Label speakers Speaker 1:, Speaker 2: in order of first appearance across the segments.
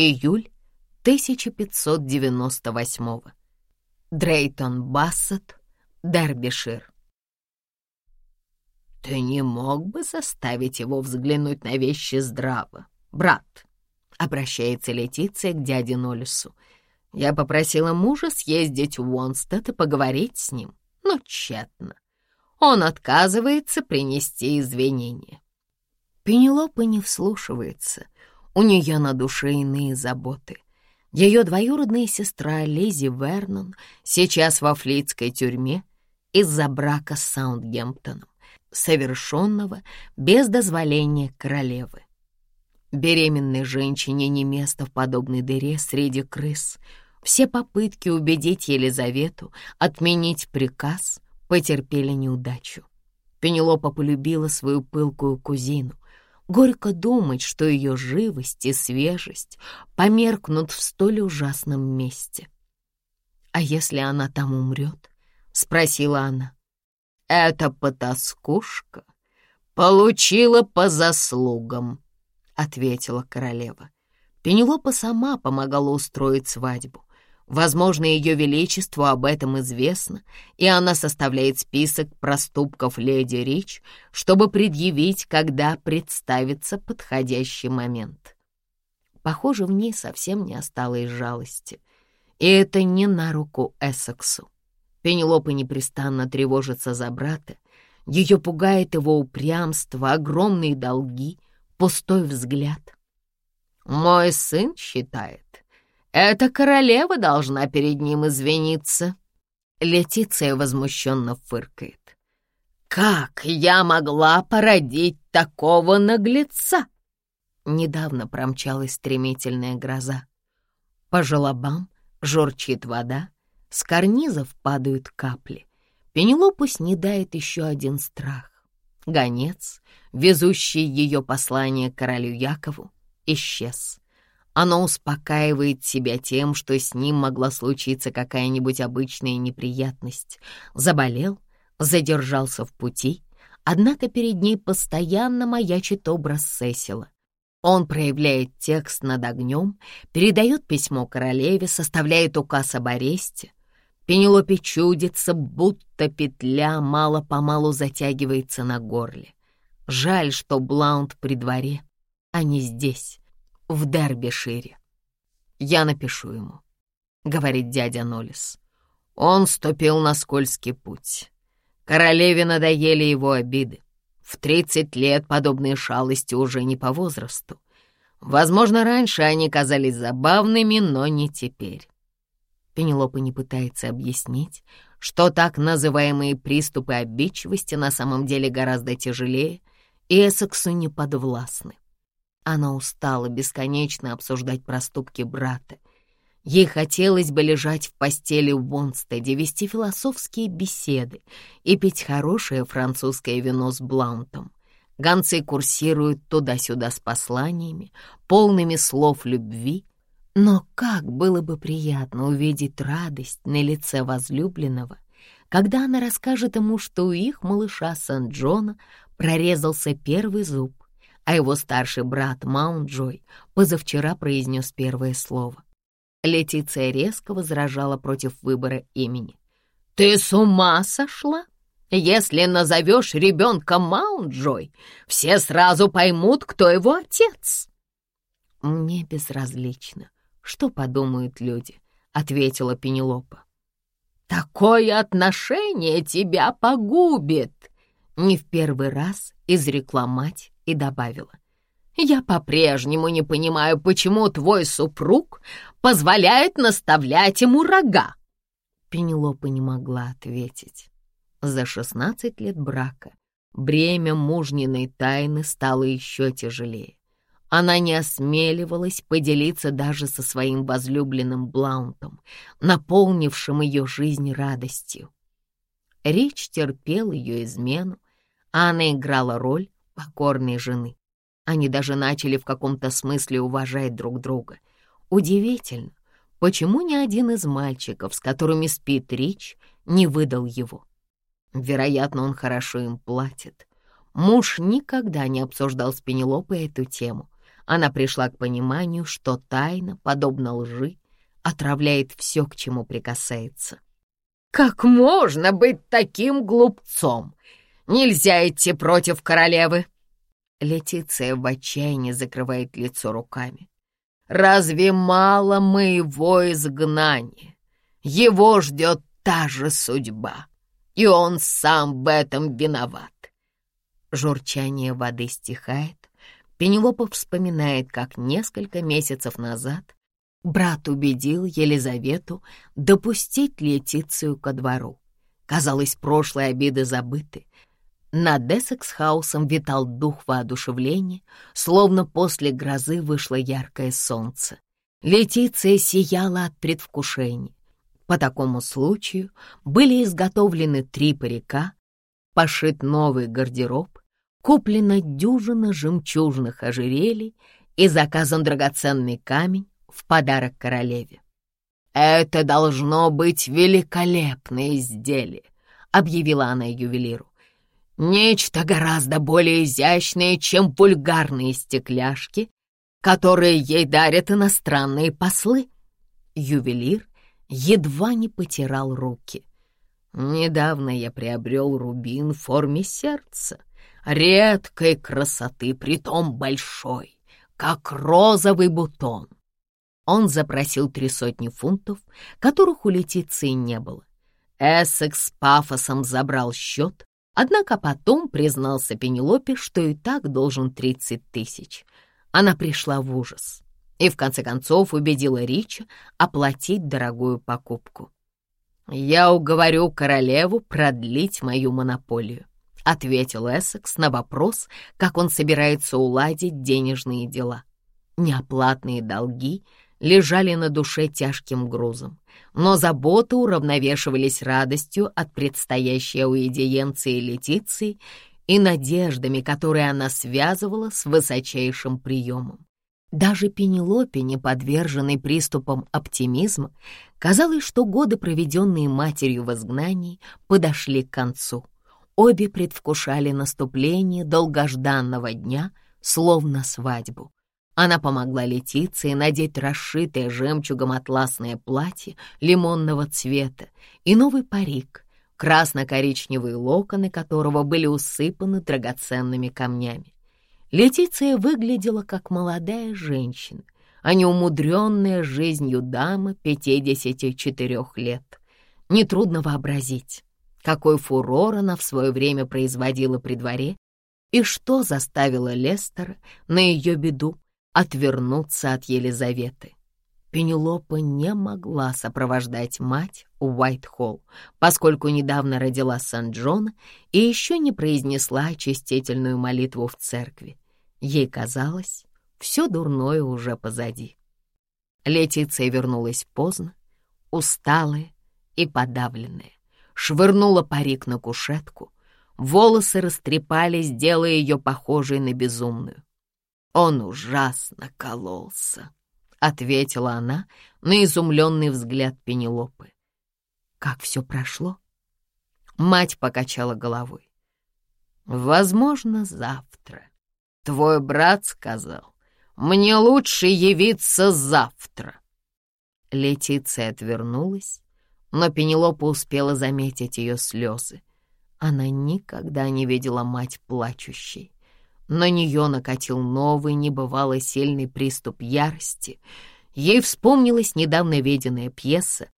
Speaker 1: Июль 1598 Дрейтон Бассет, Дербишир. «Ты не мог бы заставить его взглянуть на вещи здраво, брат?» — обращается Летиция к дяде Нолису. «Я попросила мужа съездить в Уонстед и поговорить с ним, но тщетно. Он отказывается принести извинения». Пенелопа не вслушивается. У нее на душе иные заботы. Ее двоюродная сестра Лизи Вернон сейчас во флитской тюрьме из-за брака с Саундгемптоном, совершенного без дозволения королевы. Беременной женщине не место в подобной дыре среди крыс. Все попытки убедить Елизавету отменить приказ потерпели неудачу. Пенелопа полюбила свою пылкую кузину, Горько думать, что ее живость и свежесть померкнут в столь ужасном месте. «А если она там умрет?» — спросила она. «Эта потаскушка получила по заслугам», — ответила королева. Пенелопа сама помогала устроить свадьбу. Возможно, Ее Величеству об этом известно, и она составляет список проступков леди Рич, чтобы предъявить, когда представится подходящий момент. Похоже, в ней совсем не осталось жалости. И это не на руку Эссексу. Пенелопа непрестанно тревожится за брата. Ее пугает его упрямство, огромные долги, пустой взгляд. «Мой сын считает, эта королева должна перед ним извиниться. Летиция возмущенно фыркает. Как я могла породить такого наглеца? Недавно промчалась стремительная гроза. По желобам журчит вода, с карнизов падают капли. Пенелопу снедает еще один страх. Гонец, везущий ее послание королю Якову, исчез. Оно успокаивает себя тем, что с ним могла случиться какая-нибудь обычная неприятность. Заболел, задержался в пути, однако перед ней постоянно маячит образ Сесила. Он проявляет текст над огнем, передает письмо королеве, составляет указ об аресте. Пенелопе чудится, будто петля мало-помалу затягивается на горле. Жаль, что Блаунд при дворе, а не здесь в Дербишире. Я напишу ему, — говорит дядя Нолис. Он ступил на скользкий путь. Королеве надоели его обиды. В тридцать лет подобные шалости уже не по возрасту. Возможно, раньше они казались забавными, но не теперь. Пенелопа не пытается объяснить, что так называемые приступы обидчивости на самом деле гораздо тяжелее и Эссексу не подвластны. Она устала бесконечно обсуждать проступки брата. Ей хотелось бы лежать в постели в Вонстеде, вести философские беседы и пить хорошее французское вино с Блаунтом. Гонцы курсируют туда-сюда с посланиями, полными слов любви. Но как было бы приятно увидеть радость на лице возлюбленного, когда она расскажет ему, что у их малыша Сан-Джона прорезался первый зуб, а его старший брат Маунт-Джой позавчера произнес первое слово. Летиция резко возражала против выбора имени. «Ты с ума сошла? Если назовешь ребенка Маунт-Джой, все сразу поймут, кто его отец». «Мне безразлично, что подумают люди», — ответила Пенелопа. «Такое отношение тебя погубит!» Не в первый раз изрекла мать и добавила. «Я по-прежнему не понимаю, почему твой супруг позволяет наставлять ему рога». Пенелопа не могла ответить. За шестнадцать лет брака бремя мужниной тайны стало еще тяжелее. Она не осмеливалась поделиться даже со своим возлюбленным Блаунтом, наполнившим ее жизнь радостью. Рич терпел ее измену, а она играла роль покорной жены. Они даже начали в каком-то смысле уважать друг друга. Удивительно, почему ни один из мальчиков, с которыми спит Рич, не выдал его. Вероятно, он хорошо им платит. Муж никогда не обсуждал с Пенелопой эту тему. она пришла к пониманию, что тайна, подобно лжи, отравляет все, к чему прикасается. «Как можно быть таким глупцом? Нельзя идти против королевы!» Летиция в отчаянии закрывает лицо руками. «Разве мало моего изгнания? Его ждет та же судьба, и он сам в этом виноват». Журчание воды стихает. Пенелопа вспоминает, как несколько месяцев назад брат убедил Елизавету допустить Летицию ко двору. Казалось, прошлые обиды забыты, над Эссекс-хаусом витал дух воодушевления, словно после грозы вышло яркое солнце. Летиция сияла от предвкушения. По такому случаю были изготовлены три парика, пошит новый гардероб, куплена дюжина жемчужных ожерелий и заказан драгоценный камень в подарок королеве. «Это должно быть великолепное изделие», — объявила она ювелиру. Нечто гораздо более изящное, чем пульгарные стекляшки, которые ей дарят иностранные послы. Ювелир едва не потирал руки. Недавно я приобрел рубин в форме сердца, редкой красоты, притом большой, как розовый бутон. Он запросил три сотни фунтов, которых у Летиции не было. Эссекс с пафосом забрал счет, Однако потом признался Пенелопе, что и так должен 30 тысяч. Она пришла в ужас и в конце концов убедила Рича оплатить дорогую покупку. «Я уговорю королеву продлить мою монополию», — ответил Эссекс на вопрос, как он собирается уладить денежные дела. Неоплатные долги лежали на душе тяжким грузом но заботы уравновешивались радостью от предстоящей аудиенции Летиции и надеждами, которые она связывала с высочайшим приемом. Даже Пенелопе, не подверженной приступам оптимизма, казалось, что годы, проведенные матерью в изгнании, подошли к концу. Обе предвкушали наступление долгожданного дня, словно свадьбу. Она помогла Летиции надеть расшитое жемчугом атласное платье лимонного цвета и новый парик, красно-коричневые локоны которого были усыпаны драгоценными камнями. Летиция выглядела как молодая женщина, а не умудренная жизнью дама 54 лет. Нетрудно вообразить, какой фурор она в свое время производила при дворе и что заставило Лестера на ее беду отвернуться от Елизаветы. Пенелопа не могла сопровождать мать в Уайт-Холл, поскольку недавно родила Сан-Джона и еще не произнесла очистительную молитву в церкви. Ей казалось, все дурное уже позади. Летиция вернулась поздно, усталая и подавленная, швырнула парик на кушетку, волосы растрепались, делая ее похожей на безумную. Он ужасно кололся, — ответила она на изумленный взгляд Пенелопы. Как все прошло? Мать покачала головой. Возможно, завтра. Твой брат сказал, мне лучше явиться завтра. Летиция отвернулась, но Пенелопа успела заметить ее слезы. Она никогда не видела мать плачущей. На нее накатил новый, небывало сильный приступ ярости. Ей вспомнилась недавно виденная пьеса,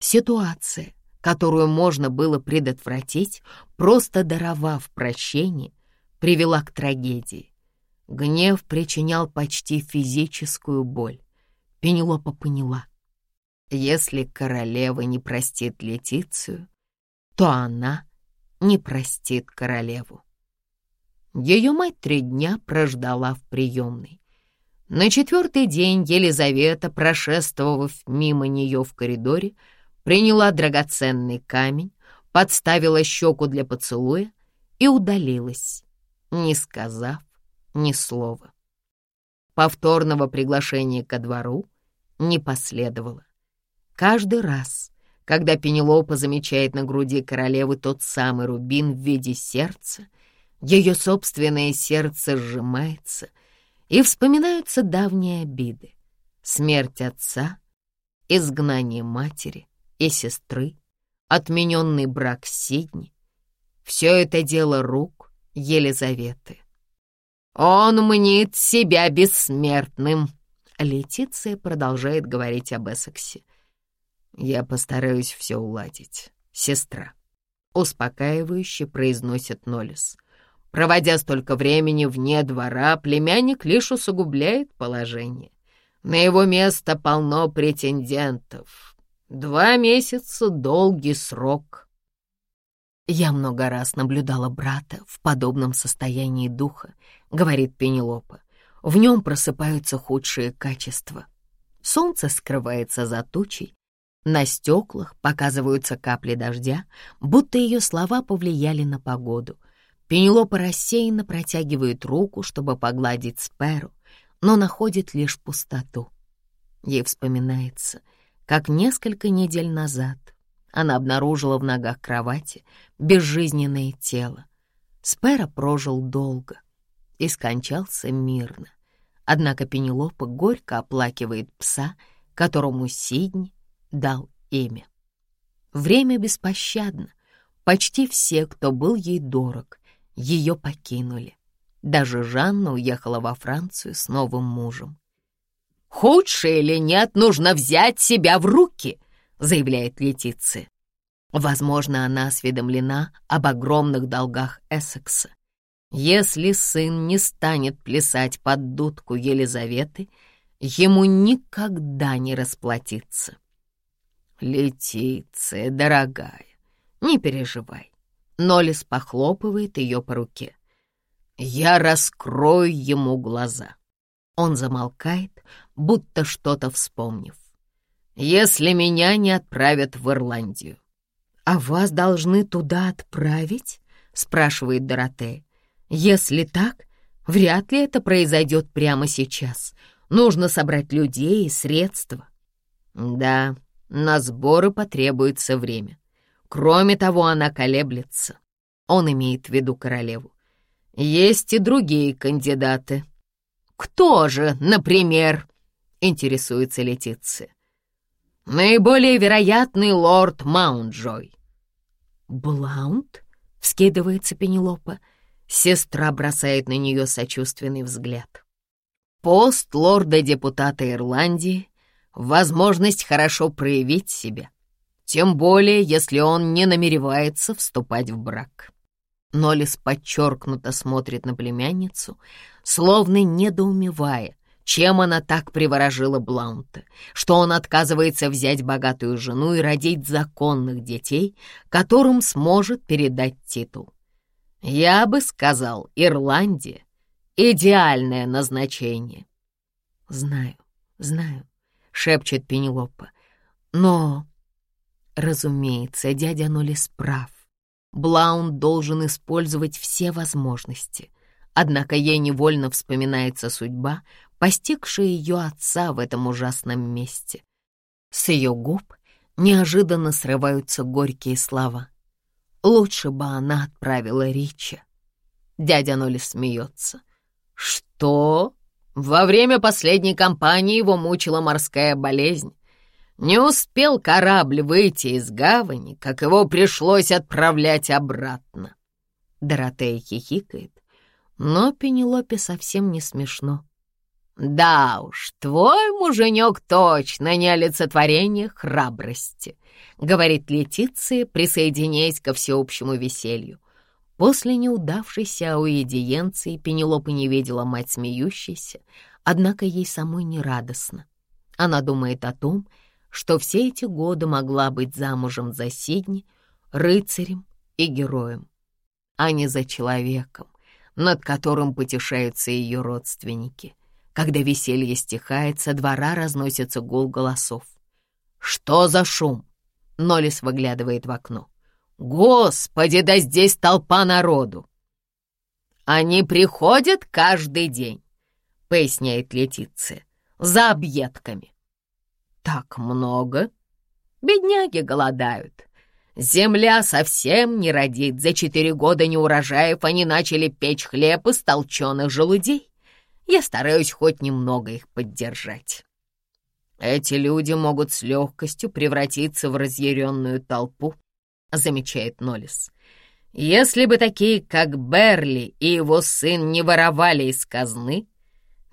Speaker 1: ситуация, которую можно было предотвратить, просто даровав прощение, привела к трагедии. Гнев причинял почти физическую боль. Пенелопа поняла, если королева не простит Летицию, то она не простит королеву. Ее мать три дня прождала в приемной. На четвертый день Елизавета, прошествовав мимо нее в коридоре, приняла драгоценный камень, подставила щеку для поцелуя и удалилась, не сказав ни слова. Повторного приглашения ко двору не последовало. Каждый раз, когда Пенелопа замечает на груди королевы тот самый рубин в виде сердца, ее собственное сердце сжимается, и вспоминаются давние обиды. Смерть отца, изгнание матери и сестры, отмененный брак Сидни. Все это дело рук Елизаветы. «Он мнит себя бессмертным», — Летиция продолжает говорить об Эссексе. «Я постараюсь все уладить, сестра», — успокаивающе произносит Нолис. Проводя столько времени вне двора, племянник лишь усугубляет положение. На его место полно претендентов. Два месяца — долгий срок. «Я много раз наблюдала брата в подобном состоянии духа», — говорит Пенелопа. «В нем просыпаются худшие качества. Солнце скрывается за тучей, на стеклах показываются капли дождя, будто ее слова повлияли на погоду. Пенелопа рассеянно протягивает руку, чтобы погладить Сперу, но находит лишь пустоту. Ей вспоминается, как несколько недель назад она обнаружила в ногах кровати безжизненное тело. Спера прожил долго и скончался мирно. Однако Пенелопа горько оплакивает пса, которому Сидни дал имя. Время беспощадно. Почти все, кто был ей дорог, ее покинули. Даже Жанна уехала во Францию с новым мужем. «Худшее или нет, нужно взять себя в руки», — заявляет Летиция. Возможно, она осведомлена об огромных долгах Эссекса. Если сын не станет плясать под дудку Елизаветы, ему никогда не расплатиться. «Летиция, дорогая, не переживай. Нолис похлопывает ее по руке. «Я раскрою ему глаза». Он замолкает, будто что-то вспомнив. «Если меня не отправят в Ирландию». «А вас должны туда отправить?» — спрашивает Доротея. «Если так, вряд ли это произойдет прямо сейчас. Нужно собрать людей и средства». «Да, на сборы потребуется время. Кроме того, она колеблется. Он имеет в виду королеву. Есть и другие кандидаты. Кто же, например, интересуется Летиция? Наиболее вероятный лорд Маунджой. Блаунд? Вскидывается Пенелопа. Сестра бросает на нее сочувственный взгляд. Пост лорда-депутата Ирландии — возможность хорошо проявить себя тем более, если он не намеревается вступать в брак. Нолис подчеркнуто смотрит на племянницу, словно недоумевая, чем она так приворожила Блаунта, что он отказывается взять богатую жену и родить законных детей, которым сможет передать титул. Я бы сказал, Ирландия — идеальное назначение. «Знаю, знаю», — шепчет Пенелопа, — «но Разумеется, дядя Нолис прав. Блаун должен использовать все возможности. Однако ей невольно вспоминается судьба, постигшая ее отца в этом ужасном месте. С ее губ неожиданно срываются горькие слова. Лучше бы она отправила Рича. Дядя Нолис смеется. «Что? Во время последней кампании его мучила морская болезнь. Не успел корабль выйти из гавани, как его пришлось отправлять обратно. Доротея хихикает, но Пенелопе совсем не смешно. «Да уж, твой муженек точно не олицетворение храбрости», — говорит Летиция, присоединяясь ко всеобщему веселью. После неудавшейся ауэдиенции Пенелопа не видела мать смеющейся, однако ей самой не радостно. Она думает о том, что все эти годы могла быть замужем за Сидни, рыцарем и героем, а не за человеком, над которым потешаются ее родственники. Когда веселье стихает, со двора разносится гул голосов. «Что за шум?» — Нолис выглядывает в окно. «Господи, да здесь толпа народу!» «Они приходят каждый день», — поясняет Летиция, — «за объедками так много? Бедняги голодают. Земля совсем не родит. За четыре года неурожаев они начали печь хлеб из толченых желудей. я стараюсь хоть немного их поддержать. Эти люди могут с легкостью превратиться в разъяренную толпу, замечает Ноллис. Если бы такие, как Берли и его сын, не воровали из казны,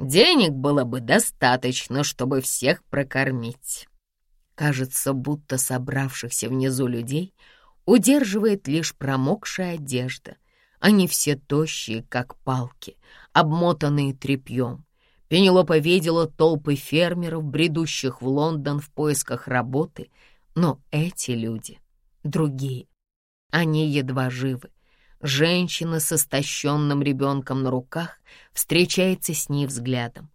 Speaker 1: денег было бы достаточно, чтобы всех прокормить. Кажется, будто собравшихся внизу людей удерживает лишь промокшая одежда. Они все тощие, как палки, обмотанные тряпьем. Пенелопа видела толпы фермеров, бредущих в Лондон в поисках работы, но эти люди другие. Они едва живы. Женщина с истощенным ребенком на руках встречается с ней взглядом.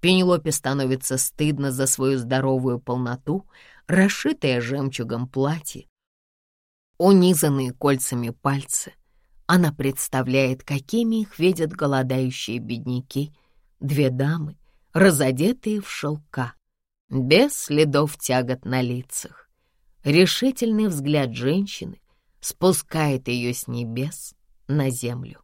Speaker 1: Пенелопе становится стыдно за свою здоровую полноту, расшитое жемчугом платье, унизанные кольцами пальцы. Она представляет, какими их видят голодающие бедняки, две дамы, разодетые в шелка, без следов тягот на лицах. Решительный взгляд женщины спускает ее с небес на землю.